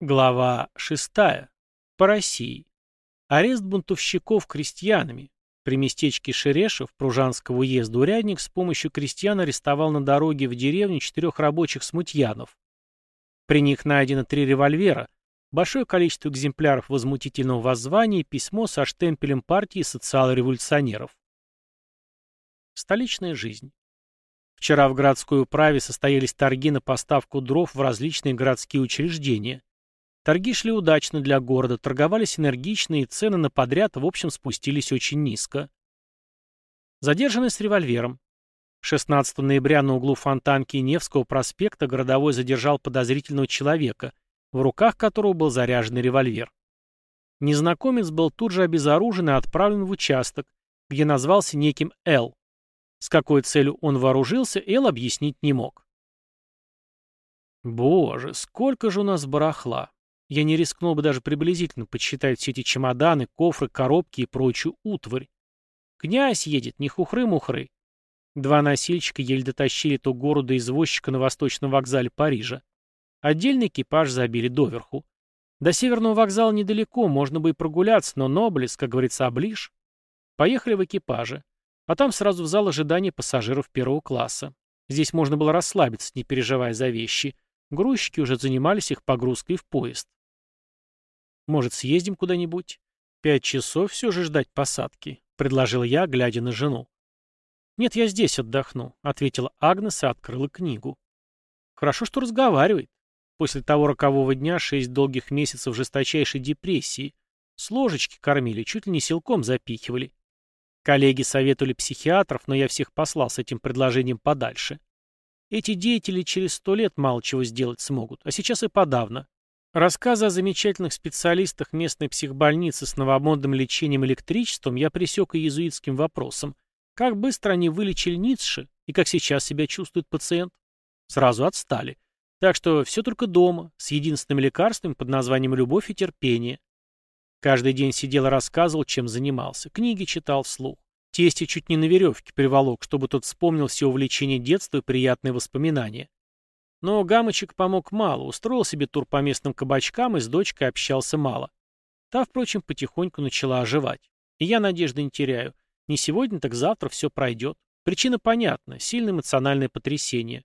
Глава 6. По России. Арест бунтовщиков крестьянами. При местечке Шерешев Пружанского уезда урядник с помощью крестьян арестовал на дороге в деревню четырех рабочих смутьянов. При них найдено три револьвера, большое количество экземпляров возмутительного воззвания и письмо со штемпелем партии социал-революционеров. Столичная жизнь. Вчера в городской управе состоялись торги на поставку дров в различные городские учреждения. Торги шли удачно для города, торговались энергично, и цены на подряд в общем спустились очень низко. Задержанный с револьвером. 16 ноября на углу Фонтанки и Невского проспекта городовой задержал подозрительного человека, в руках которого был заряженный револьвер. Незнакомец был тут же обезоружен и отправлен в участок, где назвался неким Л. С какой целью он вооружился, Эл объяснить не мог. Боже, сколько же у нас барахла. Я не рискнул бы даже приблизительно подсчитать все эти чемоданы, кофры, коробки и прочую утварь. Князь едет, не хухры-мухры. Два носильщика еле дотащили то города извозчика на восточном вокзале Парижа. Отдельный экипаж забили доверху. До северного вокзала недалеко, можно бы и прогуляться, но Ноблес, как говорится, оближ. Поехали в экипаже. А там сразу в зал ожидания пассажиров первого класса. Здесь можно было расслабиться, не переживая за вещи. Грузчики уже занимались их погрузкой в поезд. Может, съездим куда-нибудь? Пять часов все же ждать посадки, — предложил я, глядя на жену. «Нет, я здесь отдохну», — ответила Агнес и открыла книгу. «Хорошо, что разговаривает. После того рокового дня шесть долгих месяцев жесточайшей депрессии. С ложечки кормили, чуть ли не силком запихивали. Коллеги советовали психиатров, но я всех послал с этим предложением подальше. Эти деятели через сто лет мало чего сделать смогут, а сейчас и подавно. Рассказы о замечательных специалистах местной психбольницы с новомодным лечением электричеством я пресек и иезуитским вопросом. Как быстро они вылечили Ницше и как сейчас себя чувствует пациент? Сразу отстали. Так что все только дома, с единственным лекарством под названием «Любовь и терпение». Каждый день сидел и рассказывал, чем занимался. Книги читал вслух. Тесте чуть не на веревке приволок, чтобы тот вспомнил все увлечения детства и приятные воспоминания. Но Гамочек помог мало, устроил себе тур по местным кабачкам и с дочкой общался мало. Та, впрочем, потихоньку начала оживать. И я надежды не теряю. Не сегодня, так завтра все пройдет. Причина понятна. Сильное эмоциональное потрясение.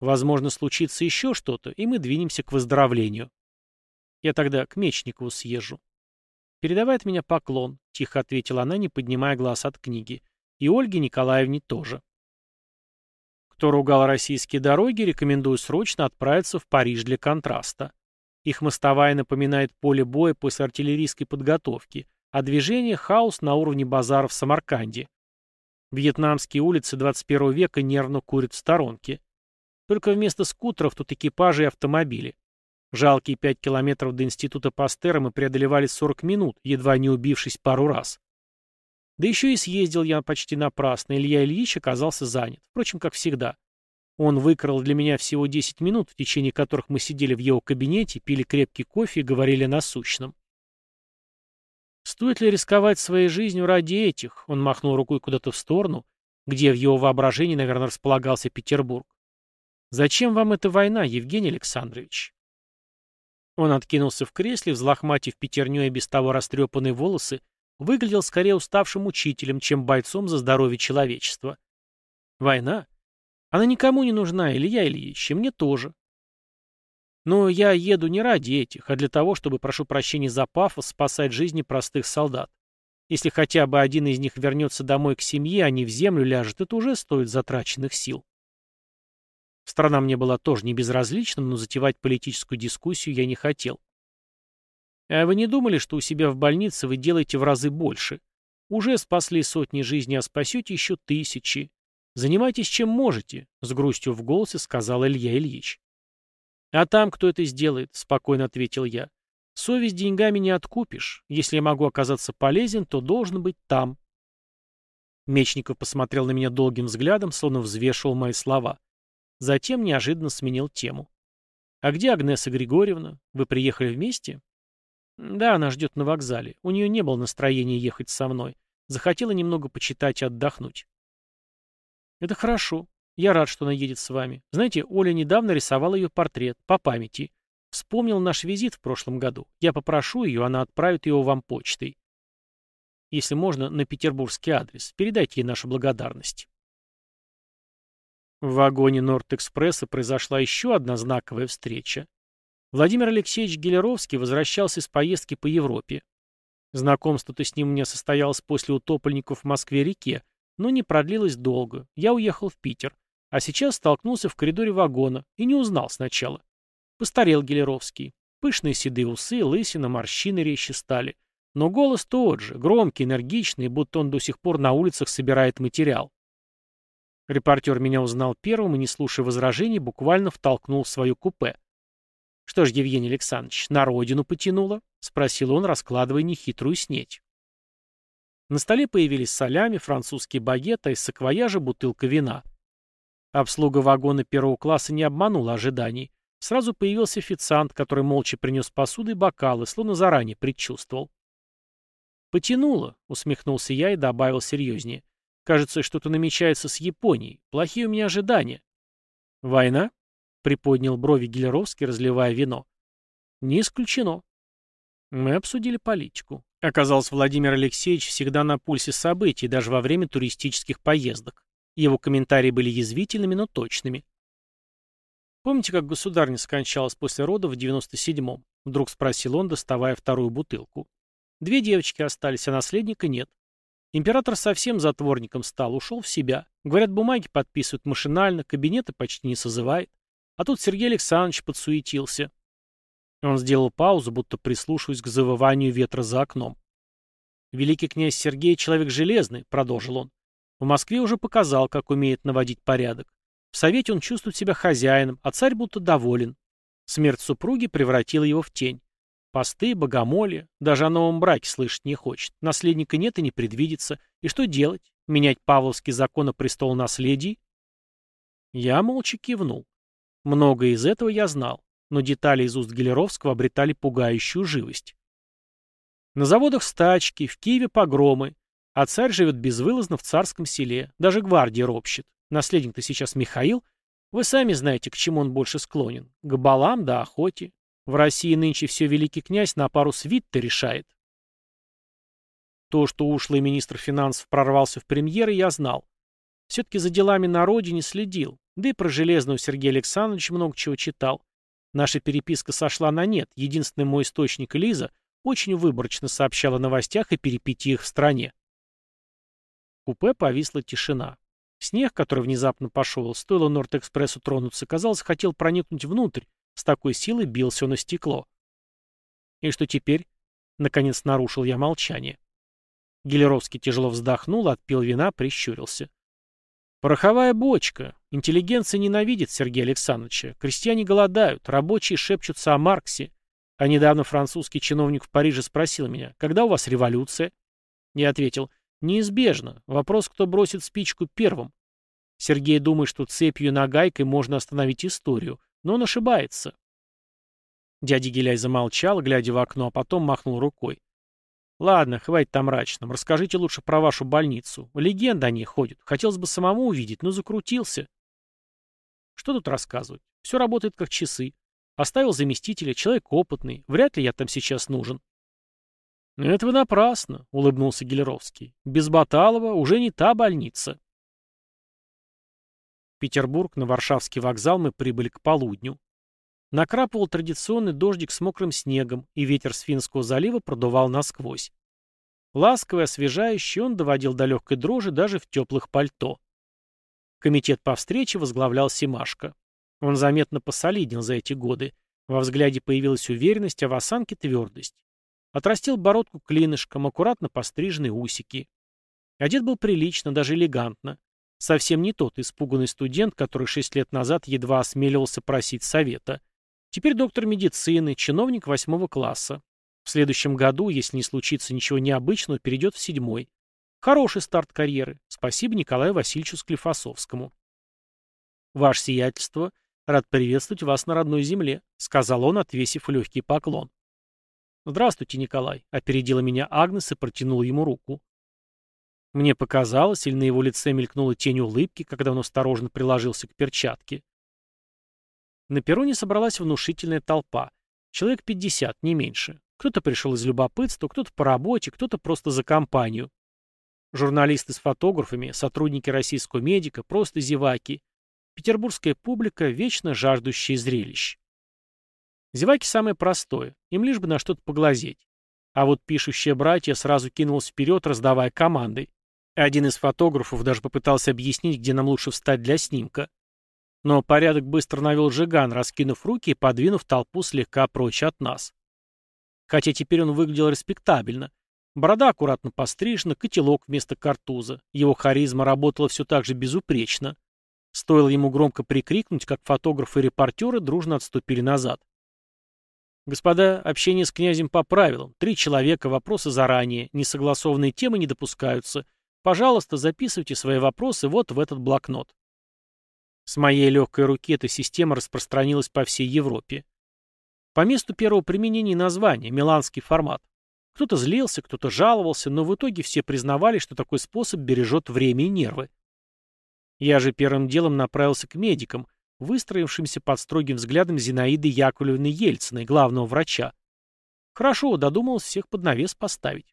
Возможно, случится еще что-то, и мы двинемся к выздоровлению. Я тогда к Мечникову съезжу. «Передавай от меня поклон», — тихо ответила она, не поднимая глаз от книги. «И Ольге Николаевне тоже». Кто ругал российские дороги, рекомендую срочно отправиться в Париж для контраста. Их мостовая напоминает поле боя после артиллерийской подготовки, а движение – хаос на уровне базара в Самарканде. Вьетнамские улицы 21 века нервно курят в сторонке. Только вместо скутеров тут экипажи и автомобили. Жалкие пять километров до института Пастера мы преодолевали 40 минут, едва не убившись пару раз. Да еще и съездил я почти напрасно, Илья Ильич оказался занят. Впрочем, как всегда. Он выкрал для меня всего 10 минут, в течение которых мы сидели в его кабинете, пили крепкий кофе и говорили о насущном. Стоит ли рисковать своей жизнью ради этих? Он махнул рукой куда-то в сторону, где в его воображении, наверное, располагался Петербург. Зачем вам эта война, Евгений Александрович? Он откинулся в кресле, взлохматив пятерней без того растрепанные волосы, выглядел скорее уставшим учителем, чем бойцом за здоровье человечества. Война? Она никому не нужна, Илья Ильич, и мне тоже. Но я еду не ради этих, а для того, чтобы, прошу прощения за пафос, спасать жизни простых солдат. Если хотя бы один из них вернется домой к семье, а не в землю ляжет, это уже стоит затраченных сил. Страна мне была тоже не безразлична, но затевать политическую дискуссию я не хотел. А вы не думали, что у себя в больнице вы делаете в разы больше? Уже спасли сотни жизней, а спасете еще тысячи. Занимайтесь чем можете, — с грустью в голосе сказал Илья Ильич. А там кто это сделает, — спокойно ответил я. Совесть деньгами не откупишь. Если я могу оказаться полезен, то должен быть там. Мечников посмотрел на меня долгим взглядом, словно взвешивал мои слова. Затем неожиданно сменил тему. «А где Агнеса Григорьевна? Вы приехали вместе?» Да, она ждет на вокзале. У нее не было настроения ехать со мной. Захотела немного почитать и отдохнуть. Это хорошо. Я рад, что она едет с вами. Знаете, Оля недавно рисовала ее портрет, по памяти. Вспомнил наш визит в прошлом году. Я попрошу ее, она отправит его вам почтой. Если можно, на петербургский адрес. Передайте ей нашу благодарность. В вагоне Норд-экспресса произошла еще одна знаковая встреча. Владимир Алексеевич Гелеровский возвращался из поездки по Европе. Знакомство-то с ним у меня состоялось после утопленников в Москве-реке, но не продлилось долго. Я уехал в Питер, а сейчас столкнулся в коридоре вагона и не узнал сначала. Постарел Гелеровский. Пышные седые усы, лысина, морщины резче стали. Но голос тот же, громкий, энергичный, будто он до сих пор на улицах собирает материал. Репортер меня узнал первым и, не слушая возражений, буквально втолкнул в свое купе. «Что ж, Евгений Александрович, на родину потянуло?» — спросил он, раскладывая нехитрую снеть. На столе появились солями, французские багеты, а из саквояжа бутылка вина. Обслуга вагона первого класса не обманула ожиданий. Сразу появился официант, который молча принес посуды и бокалы, словно заранее предчувствовал. «Потянуло», — усмехнулся я и добавил серьезнее. «Кажется, что-то намечается с Японией. Плохие у меня ожидания». «Война?» Приподнял брови Гелеровский, разливая вино. Не исключено. Мы обсудили политику. Оказалось, Владимир Алексеевич всегда на пульсе событий, даже во время туристических поездок. Его комментарии были язвительными, но точными. «Помните, как государня скончалась после родов в 97-м?» Вдруг спросил он, доставая вторую бутылку. Две девочки остались, а наследника нет. Император совсем затворником стал, ушел в себя. Говорят, бумаги подписывают машинально, кабинеты почти не созывает. А тут Сергей Александрович подсуетился. Он сделал паузу, будто прислушиваясь к завыванию ветра за окном. «Великий князь Сергей — человек железный», — продолжил он. «В Москве уже показал, как умеет наводить порядок. В Совете он чувствует себя хозяином, а царь будто доволен. Смерть супруги превратила его в тень. Посты, богомолье, даже о новом браке слышать не хочет. Наследника нет и не предвидится. И что делать? Менять Павловский закон о престолонаследии? Я молча кивнул. Многое из этого я знал, но детали из уст Гелеровского обретали пугающую живость. На заводах стачки, в Киеве погромы, а царь живет безвылазно в царском селе, даже гвардия ропщет. Наследник-то сейчас Михаил. Вы сами знаете, к чему он больше склонен. К балам да охоте. В России нынче все великий князь на пару свит-то решает. То, что ушлый министр финансов прорвался в премьеры, я знал. Все-таки за делами на родине следил. Да и про Железного Сергея Александровича много чего читал. Наша переписка сошла на нет. Единственный мой источник, Лиза, очень выборочно сообщала о новостях и перипетиях в стране. В купе повисла тишина. Снег, который внезапно пошел, стоило Норд-экспрессу тронуться, казалось, хотел проникнуть внутрь, с такой силой бился он на стекло. И что теперь? Наконец нарушил я молчание. Гелеровский тяжело вздохнул, отпил вина, прищурился. Пороховая бочка. Интеллигенция ненавидит Сергея Александровича. Крестьяне голодают, рабочие шепчутся о Марксе. А недавно французский чиновник в Париже спросил меня, когда у вас революция? Я ответил, неизбежно. Вопрос, кто бросит спичку первым. Сергей думает, что цепью и нагайкой можно остановить историю, но он ошибается. Дядя Геляй замолчал, глядя в окно, а потом махнул рукой. Ладно, хватит там мрачным. Расскажите лучше про вашу больницу. Легенда о ней ходит. Хотелось бы самому увидеть, но закрутился. Что тут рассказывать? Все работает как часы. Оставил заместителя, человек опытный. Вряд ли я там сейчас нужен. «Это вы напрасно», — улыбнулся Гелеровский. «Без Баталова уже не та больница». Петербург, на Варшавский вокзал мы прибыли к полудню. Накрапывал традиционный дождик с мокрым снегом, и ветер с Финского залива продувал насквозь. Ласковый, освежающий, он доводил до легкой дрожи даже в теплых пальто. Комитет по встрече возглавлял Симашко. Он заметно посолиднел за эти годы. Во взгляде появилась уверенность, а в осанке твердость. Отрастил бородку клинышком, аккуратно постриженные усики. Одет был прилично, даже элегантно. Совсем не тот испуганный студент, который шесть лет назад едва осмеливался просить совета. Теперь доктор медицины, чиновник восьмого класса. В следующем году, если не случится ничего необычного, перейдет в седьмой. Хороший старт карьеры. Спасибо Николаю Васильевичу Склифосовскому. «Ваше сиятельство, рад приветствовать вас на родной земле», — сказал он, отвесив легкий поклон. «Здравствуйте, Николай», — опередила меня Агнес и протянула ему руку. Мне показалось, или на его лице мелькнула тень улыбки, когда он осторожно приложился к перчатке. На перроне собралась внушительная толпа. Человек 50, не меньше. Кто-то пришел из любопытства, кто-то по работе, кто-то просто за компанию. Журналисты с фотографами, сотрудники российского медика, просто зеваки. Петербургская публика, вечно жаждущая зрелищ. Зеваки самое простое, им лишь бы на что-то поглазеть. А вот пишущие братья сразу кинулся вперед, раздавая команды. Один из фотографов даже попытался объяснить, где нам лучше встать для снимка. Но порядок быстро навел Жиган, раскинув руки и подвинув толпу слегка прочь от нас. Хотя теперь он выглядел респектабельно. Борода аккуратно пострижена, котелок вместо картуза. Его харизма работала все так же безупречно. Стоило ему громко прикрикнуть, как фотографы и репортеры дружно отступили назад. Господа, общение с князем по правилам. Три человека, вопросы заранее. Несогласованные темы не допускаются. Пожалуйста, записывайте свои вопросы вот в этот блокнот. С моей легкой руки эта система распространилась по всей Европе. По месту первого применения названия – миланский формат. Кто-то злился, кто-то жаловался, но в итоге все признавали, что такой способ бережет время и нервы. Я же первым делом направился к медикам, выстроившимся под строгим взглядом Зинаиды Яковлевны Ельциной, главного врача. Хорошо, додумался всех под навес поставить.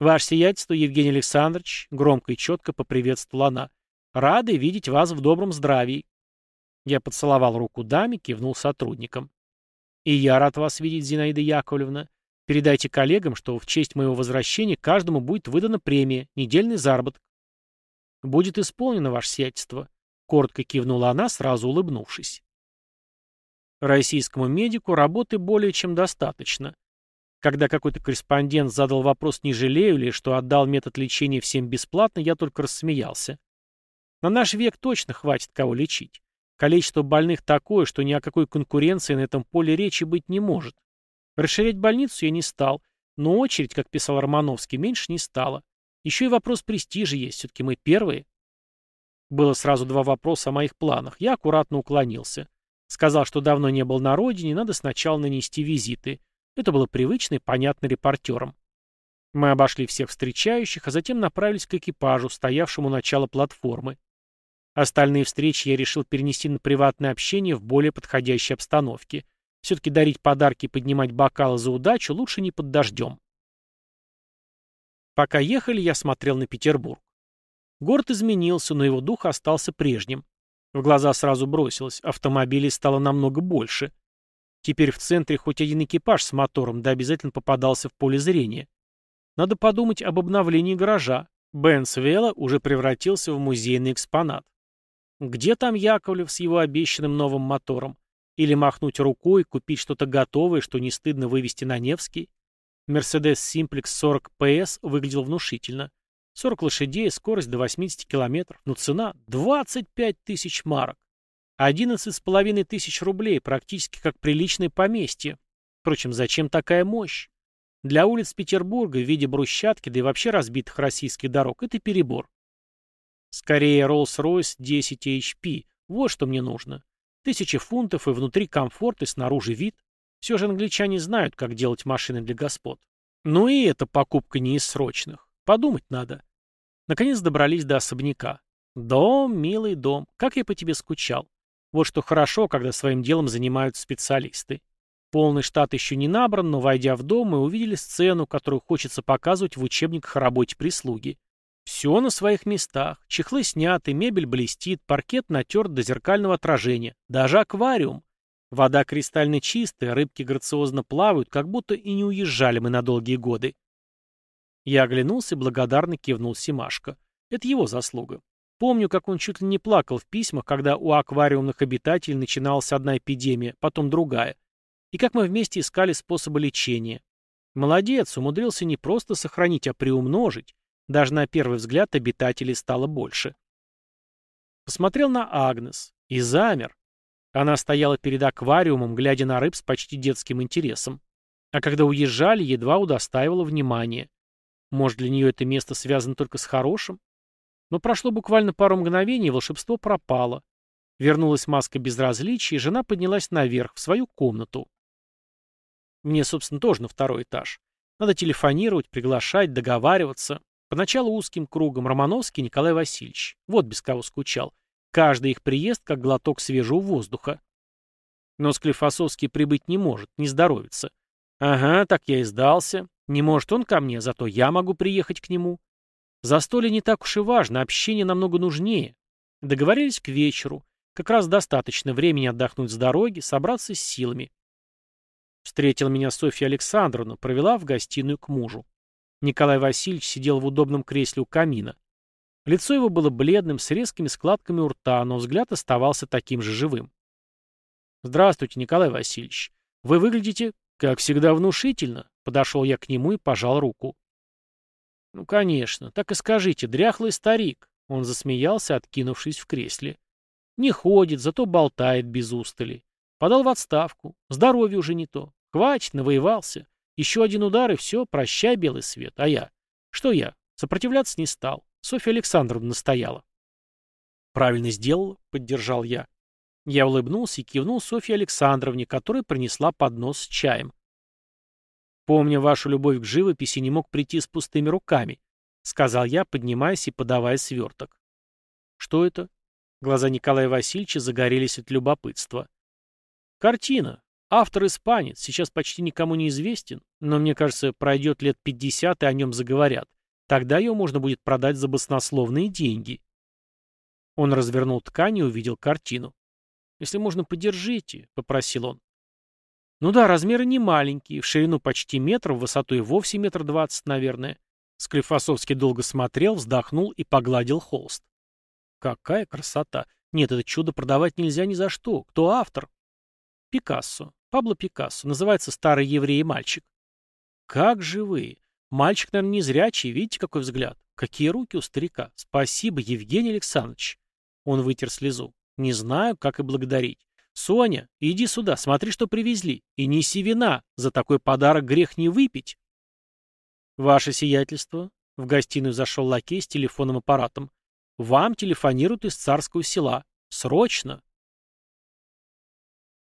«Ваше сиятельство, Евгений Александрович», — громко и четко поприветствовала она, — «рады видеть вас в добром здравии». Я поцеловал руку даме, кивнул сотрудникам. «И я рад вас видеть, Зинаида Яковлевна. Передайте коллегам, что в честь моего возвращения каждому будет выдана премия, недельный заработок». «Будет исполнено, ваше сиятельство», Коротко кивнула она, сразу улыбнувшись. Российскому медику работы более чем достаточно. Когда какой-то корреспондент задал вопрос, не жалею ли, что отдал метод лечения всем бесплатно, я только рассмеялся. На наш век точно хватит кого лечить. Количество больных такое, что ни о какой конкуренции на этом поле речи быть не может. Расширять больницу я не стал, но очередь, как писал Романовский, меньше не стала. Еще и вопрос престижа есть, все-таки мы первые. Было сразу два вопроса о моих планах. Я аккуратно уклонился. Сказал, что давно не был на родине, надо сначала нанести визиты. Это было привычно и понятно репортерам. Мы обошли всех встречающих, а затем направились к экипажу, стоявшему у начала платформы. Остальные встречи я решил перенести на приватное общение в более подходящей обстановке. Все-таки дарить подарки и поднимать бокалы за удачу лучше не под дождем. Пока ехали, я смотрел на Петербург. Город изменился, но его дух остался прежним. В глаза сразу бросилось, автомобилей стало намного больше. Теперь в центре хоть один экипаж с мотором, да обязательно попадался в поле зрения. Надо подумать об обновлении гаража. Бенц Вела уже превратился в музейный экспонат. Где там Яковлев с его обещанным новым мотором? Или махнуть рукой, купить что-то готовое, что не стыдно вывести на Невский? Мерседес Simplex 40 PS выглядел внушительно. 40 лошадей, скорость до 80 километров, но цена 25 тысяч марок. 11 с половиной тысяч рублей, практически как приличное поместье. Впрочем, зачем такая мощь? Для улиц Петербурга в виде брусчатки, да и вообще разбитых российских дорог, это перебор. Скорее Rolls-Royce 10 HP. Вот что мне нужно. Тысячи фунтов и внутри комфорт, и снаружи вид. Все же англичане знают, как делать машины для господ. Ну и эта покупка не из срочных. Подумать надо. Наконец добрались до особняка. Дом, милый дом, как я по тебе скучал. Вот что хорошо, когда своим делом занимаются специалисты. Полный штат еще не набран, но, войдя в дом, мы увидели сцену, которую хочется показывать в учебниках о работе прислуги. Все на своих местах. Чехлы сняты, мебель блестит, паркет натерт до зеркального отражения. Даже аквариум. Вода кристально чистая, рыбки грациозно плавают, как будто и не уезжали мы на долгие годы. Я оглянулся и благодарно кивнул Симашко. Это его заслуга. Помню, как он чуть ли не плакал в письмах, когда у аквариумных обитателей начиналась одна эпидемия, потом другая. И как мы вместе искали способы лечения. Молодец, умудрился не просто сохранить, а приумножить. Даже на первый взгляд обитателей стало больше. Посмотрел на Агнес и замер. Она стояла перед аквариумом, глядя на рыб с почти детским интересом. А когда уезжали, едва удостаивала внимания. Может, для нее это место связано только с хорошим? Но прошло буквально пару мгновений, и волшебство пропало. Вернулась маска безразличия, и жена поднялась наверх, в свою комнату. Мне, собственно, тоже на второй этаж. Надо телефонировать, приглашать, договариваться. Поначалу узким кругом Романовский Николай Васильевич. Вот без кого скучал. Каждый их приезд как глоток свежего воздуха. Но Склифосовский прибыть не может, не здоровится. Ага, так я и сдался. Не может он ко мне, зато я могу приехать к нему. Застолье не так уж и важно, общение намного нужнее. Договорились к вечеру. Как раз достаточно времени отдохнуть с дороги, собраться с силами. Встретила меня Софья Александровна, провела в гостиную к мужу. Николай Васильевич сидел в удобном кресле у камина. Лицо его было бледным, с резкими складками у рта, но взгляд оставался таким же живым. «Здравствуйте, Николай Васильевич. Вы выглядите, как всегда, внушительно». Подошел я к нему и пожал руку. «Ну, конечно. Так и скажите, дряхлый старик». Он засмеялся, откинувшись в кресле. «Не ходит, зато болтает без устали. Подал в отставку. Здоровье уже не то. Хватит, навоевался. Еще один удар, и все, прощай, белый свет. А я? Что я? Сопротивляться не стал. Софья Александровна настояла. Правильно сделала, поддержал я. Я улыбнулся и кивнул Софье Александровне, которая принесла поднос с чаем. Помня вашу любовь к живописи, не мог прийти с пустыми руками, сказал я, поднимаясь и подавая сверток. Что это? Глаза Николая Васильевича загорелись от любопытства. Картина. Автор испанец, сейчас почти никому не известен, но, мне кажется, пройдет лет пятьдесят, и о нем заговорят. Тогда ее можно будет продать за баснословные деньги. Он развернул ткань и увидел картину. «Если можно, подержите», — попросил он. Ну да, размеры не маленькие, в ширину почти метр, в высоту и вовсе метр двадцать, наверное. Склифосовский долго смотрел, вздохнул и погладил холст. Какая красота! Нет, это чудо продавать нельзя ни за что. Кто автор? Пикассо. Пабло Пикассо. Называется «Старый еврей и мальчик». Как живые. Мальчик, наверное, не зрячий. Видите, какой взгляд? Какие руки у старика. Спасибо, Евгений Александрович. Он вытер слезу. Не знаю, как и благодарить. Соня, иди сюда, смотри, что привезли. И неси вина. За такой подарок грех не выпить. Ваше сиятельство. В гостиную зашел лакей с телефонным аппаратом. Вам телефонируют из царского села. Срочно.